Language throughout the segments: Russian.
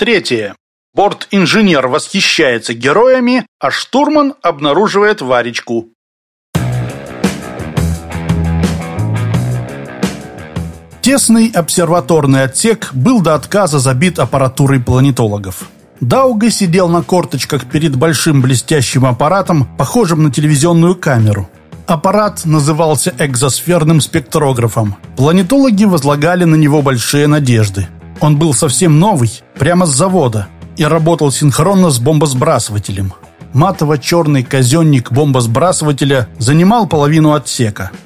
Третье. Борт-инженер восхищается героями, а штурман обнаруживает Варечку. Тесный обсерваторный отсек был до отказа забит аппаратурой планетологов. Дауга сидел на корточках перед большим блестящим аппаратом, похожим на телевизионную камеру. Аппарат назывался экзосферным спектрографом. Планетологи возлагали на него большие надежды. Он был совсем новый, прямо с завода, и работал синхронно с бомбосбрасывателем. Матово-черный казенник бомбосбрасывателя занимал половину отсека –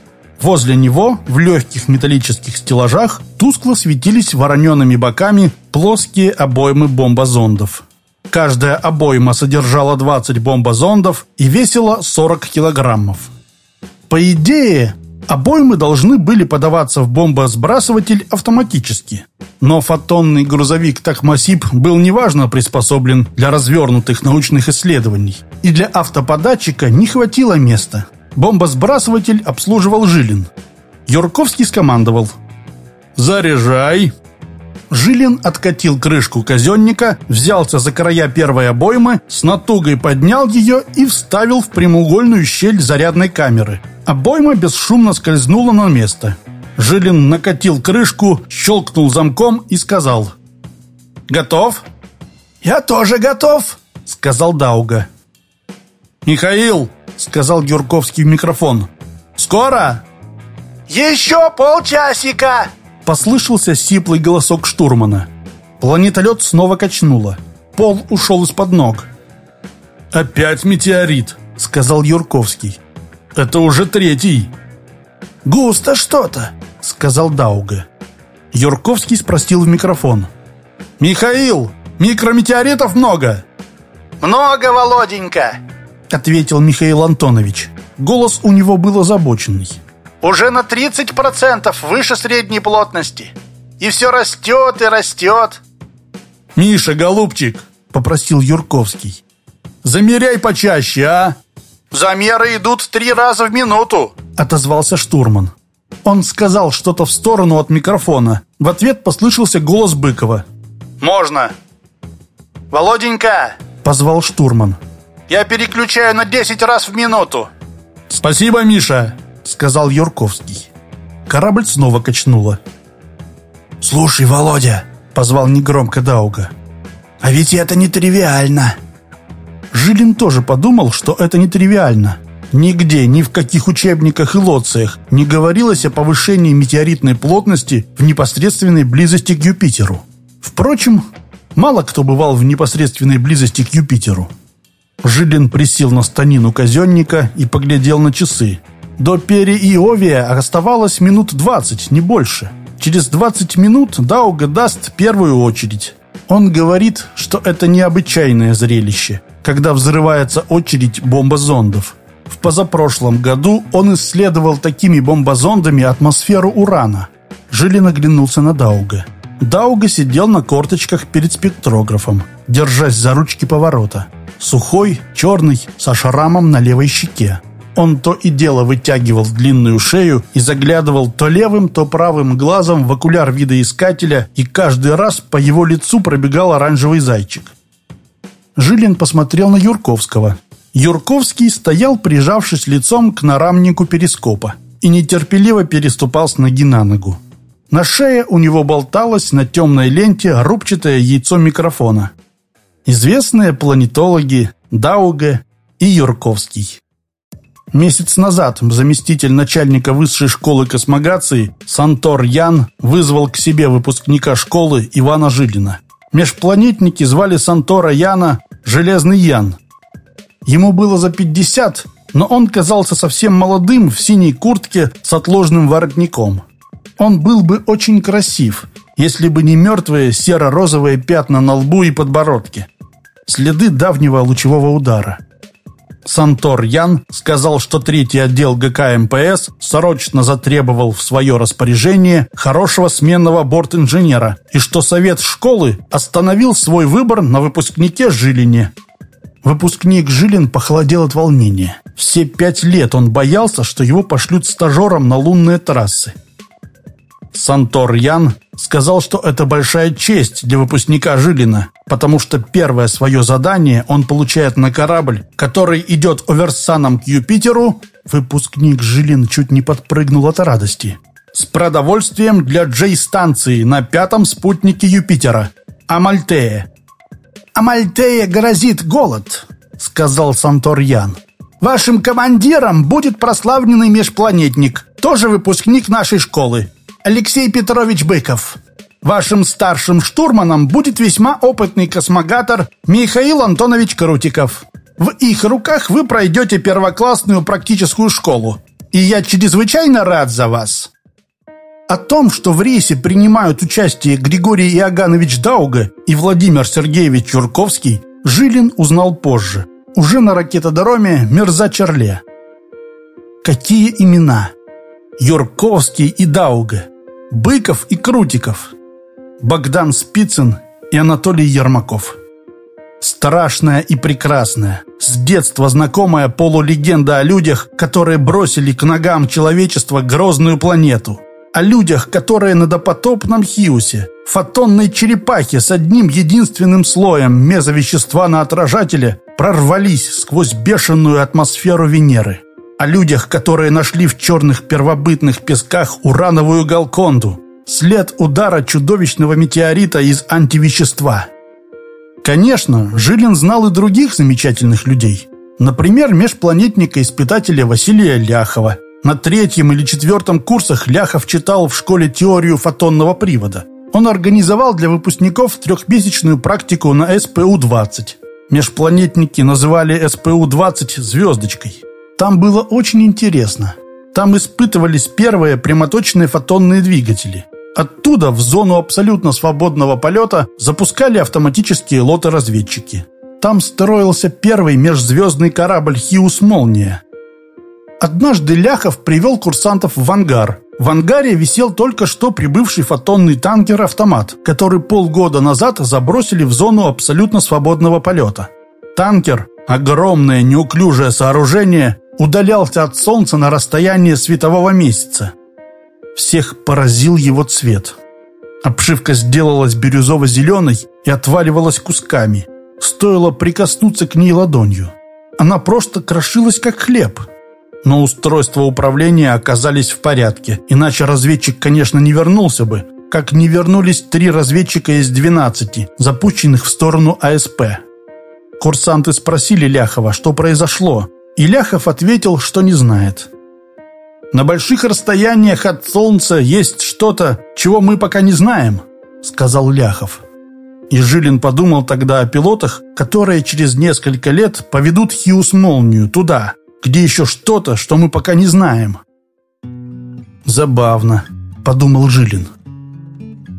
Возле него, в легких металлических стеллажах, тускло светились вороненными боками плоские обоймы бомбозондов. Каждая обойма содержала 20 бомбозондов и весила 40 килограммов. По идее, обоймы должны были подаваться в бомбосбрасыватель автоматически. Но фотонный грузовик Такмасип был неважно приспособлен для развернутых научных исследований, и для автоподатчика не хватило места – Бомбосбрасыватель обслуживал Жилин. Юрковский скомандовал. «Заряжай!» Жилин откатил крышку казенника, взялся за края первой обоймы, с натугой поднял ее и вставил в прямоугольную щель зарядной камеры. Обойма бесшумно скользнула на место. Жилин накатил крышку, щелкнул замком и сказал «Готов?» «Я тоже готов», — сказал Дауга. «Михаил, — сказал Юрковский в микрофон. «Скоро?» «Еще полчасика!» — послышался сиплый голосок штурмана. Планетолет снова качнуло. Пол ушел из-под ног. «Опять метеорит», — сказал Юрковский. «Это уже третий». «Густо что-то», — сказал Дауга. Юрковский спросил в микрофон. «Михаил, микрометеоритов много?» «Много, Володенька!» ответил Михаил Антонович. Голос у него был озабоченный. «Уже на 30% выше средней плотности. И все растет и растет». «Миша, голубчик», — попросил Юрковский, — «замеряй почаще, а?» «Замеры идут три раза в минуту», — отозвался штурман. Он сказал что-то в сторону от микрофона. В ответ послышался голос Быкова. «Можно!» «Володенька!» — позвал штурман. Я переключаю на 10 раз в минуту. Спасибо, Миша, сказал Юрковский. Корабль снова качнуло. Слушай, Володя, позвал негромко Дауга. А ведь это не тривиально. Жилин тоже подумал, что это не тривиально. Нигде, ни в каких учебниках и лоциях не говорилось о повышении метеоритной плотности в непосредственной близости к Юпитеру. Впрочем, мало кто бывал в непосредственной близости к Юпитеру. Жилин присел на станину казенника и поглядел на часы. До Переиовия оставалось минут двадцать, не больше. Через двадцать минут Дауга даст первую очередь. Он говорит, что это необычайное зрелище, когда взрывается очередь бомбозондов. В позапрошлом году он исследовал такими бомбозондами атмосферу Урана. Жилин оглянулся на Дауга. Дауга сидел на корточках перед спектрографом, держась за ручки поворота. Сухой, черный, со шрамом на левой щеке. Он то и дело вытягивал длинную шею и заглядывал то левым, то правым глазом в окуляр видоискателя, и каждый раз по его лицу пробегал оранжевый зайчик. Жилин посмотрел на Юрковского. Юрковский стоял, прижавшись лицом к нарамнику перископа, и нетерпеливо переступал с ноги на ногу. На шее у него болталось на темной ленте рубчатое яйцо микрофона – Известные планетологи Дауге и Юрковский. Месяц назад заместитель начальника высшей школы космогации Сантор Ян вызвал к себе выпускника школы Ивана Жилина. Межпланетники звали Сантора Яна «Железный Ян». Ему было за 50, но он казался совсем молодым в синей куртке с отложным воротником. Он был бы очень красив, если бы не мертвые серо-розовые пятна на лбу и подбородке следы давнего лучевого удара. Сантор Ян сказал, что третий отдел ГК МПС срочно затребовал в свое распоряжение хорошего сменного бортинженера и что совет школы остановил свой выбор на выпускнике Жилине. Выпускник Жилин похолодел от волнения. Все пять лет он боялся, что его пошлют стажером на лунные трассы. Сантор Ян сказал, что это большая честь для выпускника Жилина, потому что первое свое задание он получает на корабль, который идет оверсаном к Юпитеру. Выпускник Жилин чуть не подпрыгнул от радости. С продовольствием для Джей-станции на пятом спутнике Юпитера. Амальтея. «Амальтея грозит голод», — сказал Сантор Ян. «Вашим командиром будет прославленный межпланетник, тоже выпускник нашей школы. Алексей Петрович Быков. Вашим старшим штурманом будет весьма опытный космогатор Михаил Антонович Крутиков. В их руках вы пройдете первоклассную практическую школу. И я чрезвычайно рад за вас. О том, что в рейсе принимают участие Григорий Иоганович Дауга и Владимир Сергеевич Чурковский, Жилин узнал позже, уже на ракетодроме Мерза-Чарле. Какие имена? Юрковский и Дауга. Быков и Крутиков, Богдан Спицын и Анатолий Ермаков. Страшная и прекрасная, с детства знакомая полулегенда о людях, которые бросили к ногам человечества грозную планету. О людях, которые на допотопном Хиусе, фотонной черепахе с одним единственным слоем мезовещества на отражателе прорвались сквозь бешеную атмосферу Венеры о людях, которые нашли в черных первобытных песках урановую галконду, след удара чудовищного метеорита из антивещества. Конечно, Жилин знал и других замечательных людей. Например, межпланетника-испытателя Василия Ляхова. На третьем или четвертом курсах Ляхов читал в школе теорию фотонного привода. Он организовал для выпускников трехмесячную практику на СПУ-20. Межпланетники называли СПУ-20 «звездочкой». Там было очень интересно. Там испытывались первые прямоточные фотонные двигатели. Оттуда в зону абсолютно свободного полета запускали автоматические лоты-разведчики. Там строился первый межзвездный корабль «Хиус Молния». Однажды Ляхов привел курсантов в ангар. В ангаре висел только что прибывший фотонный танкер-автомат, который полгода назад забросили в зону абсолютно свободного полета. Танкер, огромное неуклюжее сооружение, удалялся от солнца на расстояние светового месяца. Всех поразил его цвет. Обшивка сделалась бирюзово-зеленой и отваливалась кусками. Стоило прикоснуться к ней ладонью. Она просто крошилась, как хлеб. Но устройства управления оказались в порядке, иначе разведчик, конечно, не вернулся бы, как не вернулись три разведчика из 12, запущенных в сторону АСП. Курсанты спросили Ляхова, что произошло, и Ляхов ответил, что не знает. «На больших расстояниях от Солнца есть что-то, чего мы пока не знаем», — сказал Ляхов. И Жилин подумал тогда о пилотах, которые через несколько лет поведут Хьюз-молнию туда, где еще что-то, что мы пока не знаем. «Забавно», — подумал Жилин.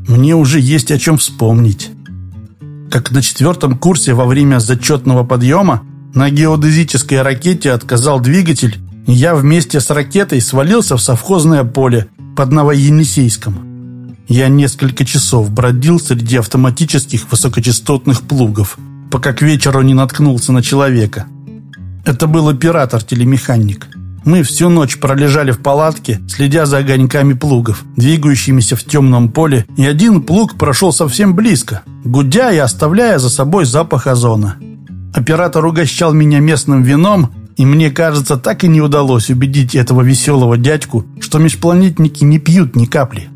«Мне уже есть о чем вспомнить». Как на четвертом курсе во время зачетного подъема на геодезической ракете отказал двигатель, и я вместе с ракетой свалился в совхозное поле под Новоенисейском. Я несколько часов бродил среди автоматических высокочастотных плугов, пока к вечеру не наткнулся на человека. Это был оператор-телемеханик. Мы всю ночь пролежали в палатке, следя за огоньками плугов, двигающимися в темном поле, и один плуг прошел совсем близко, гудя и оставляя за собой запах озона. Оператор угощал меня местным вином, и мне кажется, так и не удалось убедить этого веселого дядьку, что межпланетники не пьют ни капли.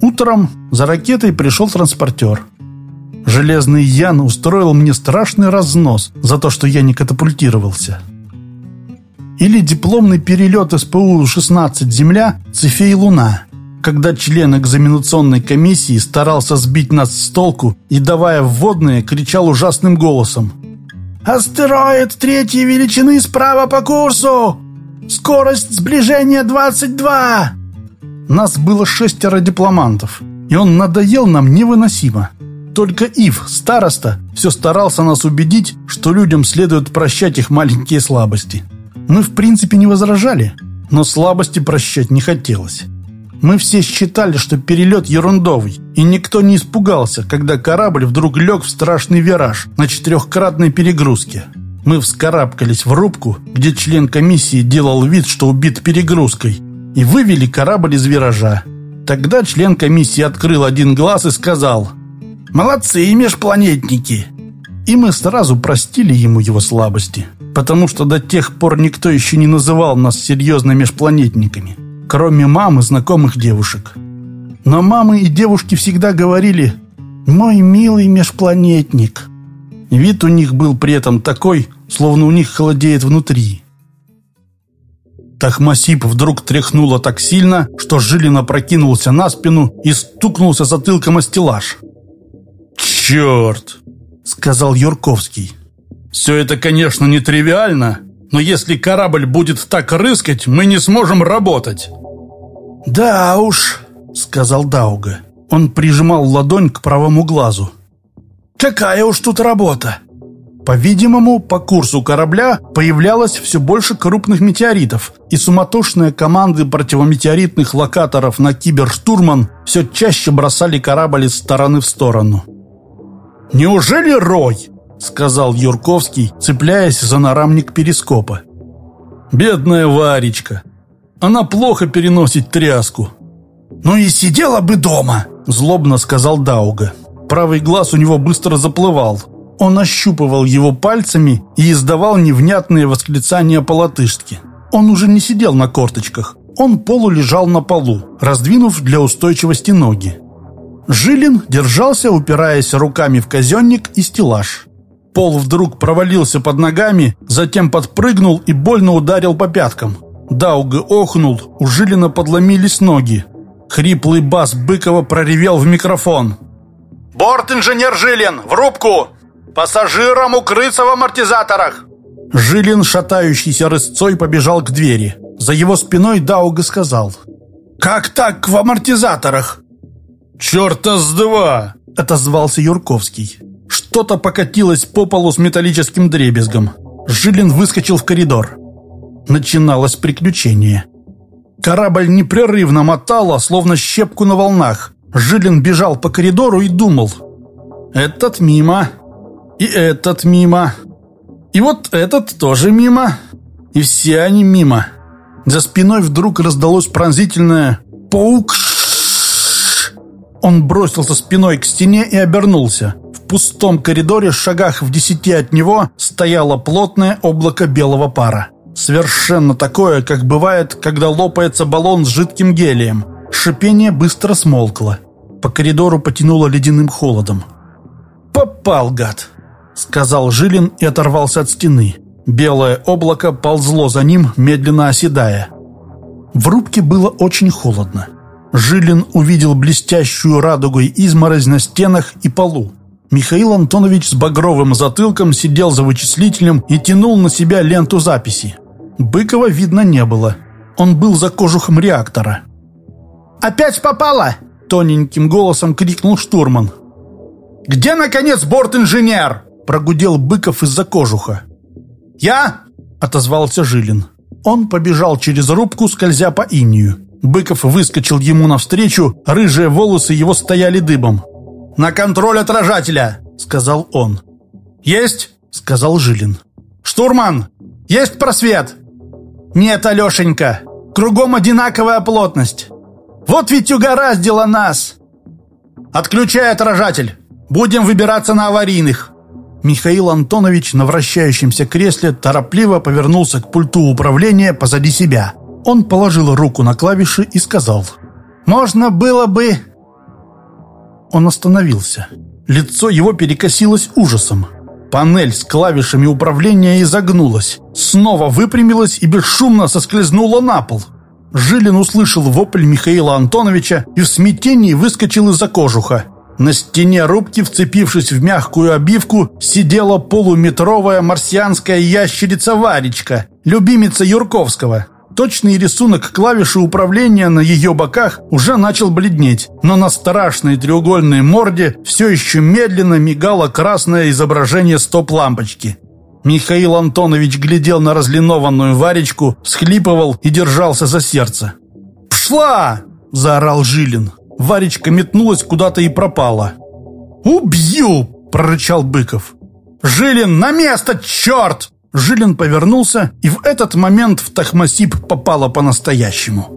Утром за ракетой пришел транспортер. Железный Ян устроил мне страшный разнос за то, что я не катапультировался. Или дипломный перелет СПУ-16 «Земля» Цефей Луна – когда член экзаменационной комиссии старался сбить нас с толку и, давая вводные, кричал ужасным голосом. «Астероид третьей величины справа по курсу! Скорость сближения 22!» Нас было шестеро дипломантов, и он надоел нам невыносимо. Только Ив, староста, все старался нас убедить, что людям следует прощать их маленькие слабости. Мы в принципе не возражали, но слабости прощать не хотелось. Мы все считали, что перелет ерундовый, и никто не испугался, когда корабль вдруг лег в страшный вираж на четырехкратной перегрузке. Мы вскарабкались в рубку, где член комиссии делал вид, что убит перегрузкой, и вывели корабль из виража. Тогда член комиссии открыл один глаз и сказал «Молодцы, межпланетники!» И мы сразу простили ему его слабости, потому что до тех пор никто еще не называл нас серьезно межпланетниками, кроме мамы знакомых девушек. Но мамы и девушки всегда говорили «Мой милый межпланетник». Вид у них был при этом такой, словно у них холодеет внутри. Тахмасип вдруг тряхнуло так сильно, что Жилин опрокинулся на спину и стукнулся затылком о стеллаж. «Черт!» — сказал Юрковский. «Все это, конечно, нетривиально, но если корабль будет так рыскать, мы не сможем работать». «Да уж», — сказал Дауга. Он прижимал ладонь к правому глазу. «Какая уж тут работа!» По-видимому, по курсу корабля появлялось все больше крупных метеоритов, и суматошные команды противометеоритных локаторов на киберштурман все чаще бросали корабль из стороны в сторону. «Неужели рой?» — сказал Юрковский, цепляясь за нарамник перископа. «Бедная Варечка! Она плохо переносит тряску». «Ну и сидела бы дома!» — злобно сказал Дауга. Правый глаз у него быстро заплывал — он ощупывал его пальцами и издавал невнятные восклицания по-латышски. Он уже не сидел на корточках. Он полулежал на полу, раздвинув для устойчивости ноги. Жилин держался, упираясь руками в казенник и стеллаж. Пол вдруг провалился под ногами, затем подпрыгнул и больно ударил по пяткам. Дауга охнул, у Жилина подломились ноги. Хриплый бас Быкова проревел в микрофон. «Борт-инженер Жилин, в рубку! Пассажирам укрыться в амортизаторах!» Жилин, шатающийся рысцой, побежал к двери. За его спиной Дауга сказал. «Как так в амортизаторах?» «Черта с два!» — отозвался Юрковский. Что-то покатилось по полу с металлическим дребезгом. Жилин выскочил в коридор. Начиналось приключение. Корабль непрерывно мотало, словно щепку на волнах. Жилин бежал по коридору и думал. «Этот мимо, и этот мимо. И вот этот тоже мимо. И все они мимо. За спиной вдруг раздалось пронзительное «Паук!». Он бросился спиной к стене и обернулся. В пустом коридоре, шагах в десяти от него, стояло плотное облако белого пара. Совершенно такое, как бывает, когда лопается баллон с жидким гелием. Шипение быстро смолкло. По коридору потянуло ледяным холодом. «Попал, гад!» сказал Жилин и оторвался от стены. Белое облако ползло за ним, медленно оседая. В рубке было очень холодно. Жилин увидел блестящую радугой изморозь на стенах и полу. Михаил Антонович с багровым затылком сидел за вычислителем и тянул на себя ленту записи. Быкова видно не было. Он был за кожухом реактора. «Опять попало!» – тоненьким голосом крикнул штурман. «Где, наконец, борт-инженер?» Прогудел Быков из-за кожуха. «Я?» — отозвался Жилин. Он побежал через рубку, скользя по инию. Быков выскочил ему навстречу, рыжие волосы его стояли дыбом. «На контроль отражателя!» — сказал он. «Есть!» — сказал Жилин. «Штурман! Есть просвет!» «Нет, Алешенька! Кругом одинаковая плотность! Вот ведь угораздило нас!» «Отключай отражатель! Будем выбираться на аварийных!» Михаил Антонович на вращающемся кресле торопливо повернулся к пульту управления позади себя. Он положил руку на клавиши и сказал «Можно было бы...» Он остановился. Лицо его перекосилось ужасом. Панель с клавишами управления изогнулась, снова выпрямилась и бесшумно соскользнула на пол. Жилин услышал вопль Михаила Антоновича и в смятении выскочил из-за кожуха. На стене рубки, вцепившись в мягкую обивку, сидела полуметровая марсианская ящерица Варечка, любимица Юрковского. Точный рисунок клавиши управления на ее боках уже начал бледнеть, но на страшной треугольной морде все еще медленно мигало красное изображение стоп-лампочки. Михаил Антонович глядел на разлинованную Варечку, всхлипывал и держался за сердце. «Пшла!» – заорал Жилин. Варечка метнулась куда-то и пропала. «Убью!» – прорычал Быков. «Жилин, на место, черт!» Жилин повернулся, и в этот момент в Тахмасип попало по-настоящему.